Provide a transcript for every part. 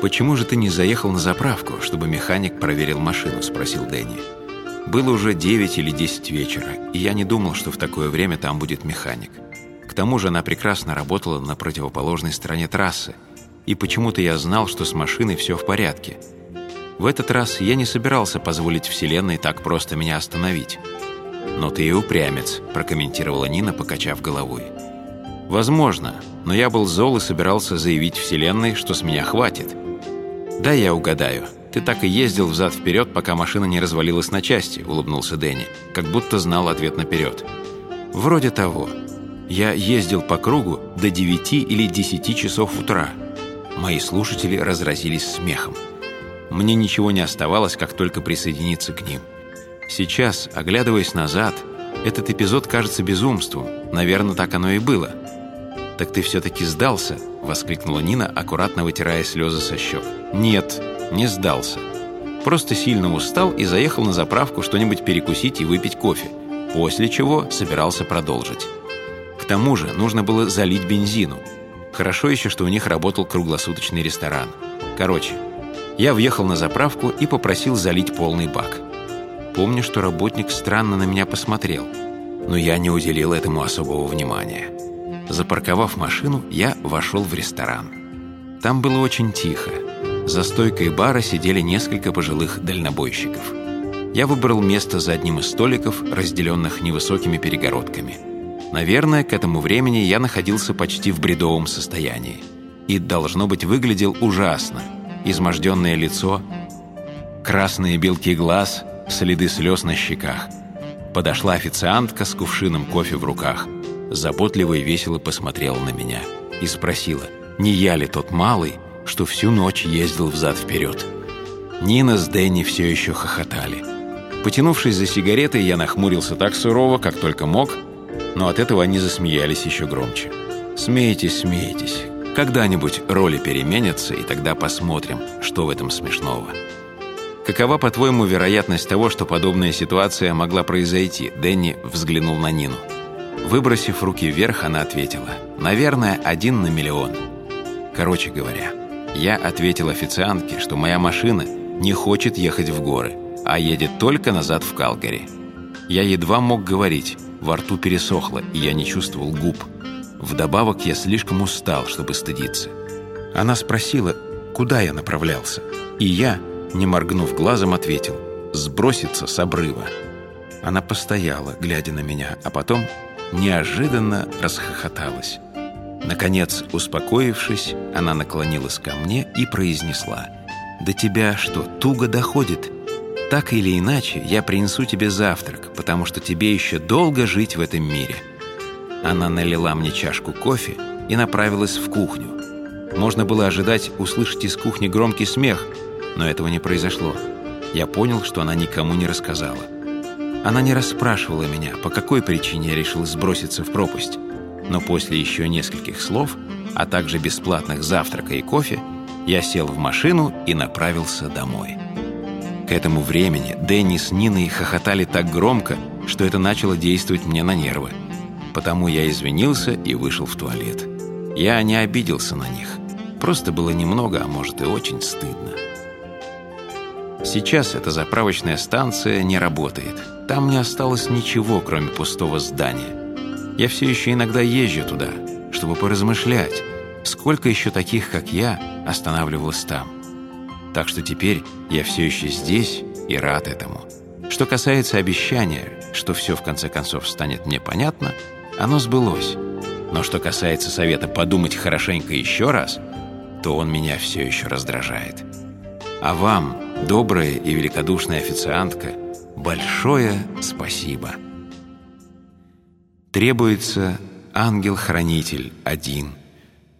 «Почему же ты не заехал на заправку, чтобы механик проверил машину?» – спросил Дэнни. Было уже 9 или 10 вечера, и я не думал, что в такое время там будет механик. К тому же она прекрасно работала на противоположной стороне трассы, и почему-то я знал, что с машиной все в порядке. В этот раз я не собирался позволить Вселенной так просто меня остановить. «Но ты и упрямец», – прокомментировала Нина, покачав головой. «Возможно, но я был зол и собирался заявить Вселенной, что с меня хватит. Да, я угадаю. Ты так и ездил взад-вперед, пока машина не развалилась на части», – улыбнулся Дэнни, как будто знал ответ наперед. «Вроде того. Я ездил по кругу до 9 или 10 часов утра». Мои слушатели разразились смехом. Мне ничего не оставалось, как только присоединиться к ним. Сейчас, оглядываясь назад, этот эпизод кажется безумством. Наверное, так оно и было. «Так ты все-таки сдался?» — воскликнула Нина, аккуратно вытирая слезы со щек. «Нет, не сдался. Просто сильно устал и заехал на заправку что-нибудь перекусить и выпить кофе, после чего собирался продолжить. К тому же нужно было залить бензину. Хорошо еще, что у них работал круглосуточный ресторан. Короче, я въехал на заправку и попросил залить полный бак. Помню, что работник странно на меня посмотрел, но я не уделил этому особого внимания. Запарковав машину, я вошел в ресторан. Там было очень тихо. За стойкой бара сидели несколько пожилых дальнобойщиков. Я выбрал место за одним из столиков, разделенных невысокими перегородками. Наверное, к этому времени я находился почти в бредовом состоянии. И, должно быть, выглядел ужасно. Изможденное лицо, красные белки глаз, следы слез на щеках. Подошла официантка с кувшином кофе в руках. Заботливо и весело посмотрела на меня и спросила, не я ли тот малый, что всю ночь ездил взад-вперед. Нина с Дэнни все еще хохотали. Потянувшись за сигаретой, я нахмурился так сурово, как только мог, но от этого они засмеялись еще громче. «Смейтесь, смейтесь. Когда-нибудь роли переменятся, и тогда посмотрим, что в этом смешного». «Какова, по-твоему, вероятность того, что подобная ситуация могла произойти?» Дэнни взглянул на Нину. Выбросив руки вверх, она ответила. «Наверное, один на миллион». Короче говоря, я ответил официантке, что моя машина не хочет ехать в горы, а едет только назад в Калгари. Я едва мог говорить, во рту пересохло, и я не чувствовал губ. Вдобавок я слишком устал, чтобы стыдиться. Она спросила, куда я направлялся, и я не моргнув глазом, ответил «Сброситься с обрыва». Она постояла, глядя на меня, а потом неожиданно расхохоталась. Наконец, успокоившись, она наклонилась ко мне и произнесла «До тебя что, туго доходит? Так или иначе, я принесу тебе завтрак, потому что тебе еще долго жить в этом мире». Она налила мне чашку кофе и направилась в кухню. Можно было ожидать услышать из кухни громкий смех – но этого не произошло. Я понял, что она никому не рассказала. Она не расспрашивала меня, по какой причине я решил сброситься в пропасть. Но после еще нескольких слов, а также бесплатных завтрака и кофе, я сел в машину и направился домой. К этому времени Дэнни с Ниной хохотали так громко, что это начало действовать мне на нервы. Потому я извинился и вышел в туалет. Я не обиделся на них. Просто было немного, а может и очень стыдно. Сейчас эта заправочная станция не работает. Там не осталось ничего, кроме пустого здания. Я все еще иногда езжу туда, чтобы поразмышлять, сколько еще таких, как я, останавливалось там. Так что теперь я все еще здесь и рад этому. Что касается обещания, что все в конце концов станет мне понятно, оно сбылось. Но что касается совета подумать хорошенько еще раз, то он меня все еще раздражает. А вам, добрая и великодушная официантка, большое спасибо. Требуется ангел-хранитель один.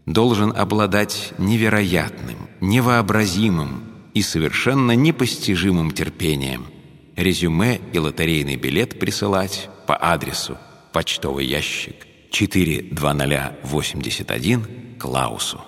Должен обладать невероятным, невообразимым и совершенно непостижимым терпением. Резюме и лотерейный билет присылать по адресу почтовый ящик 42081 Клаусу.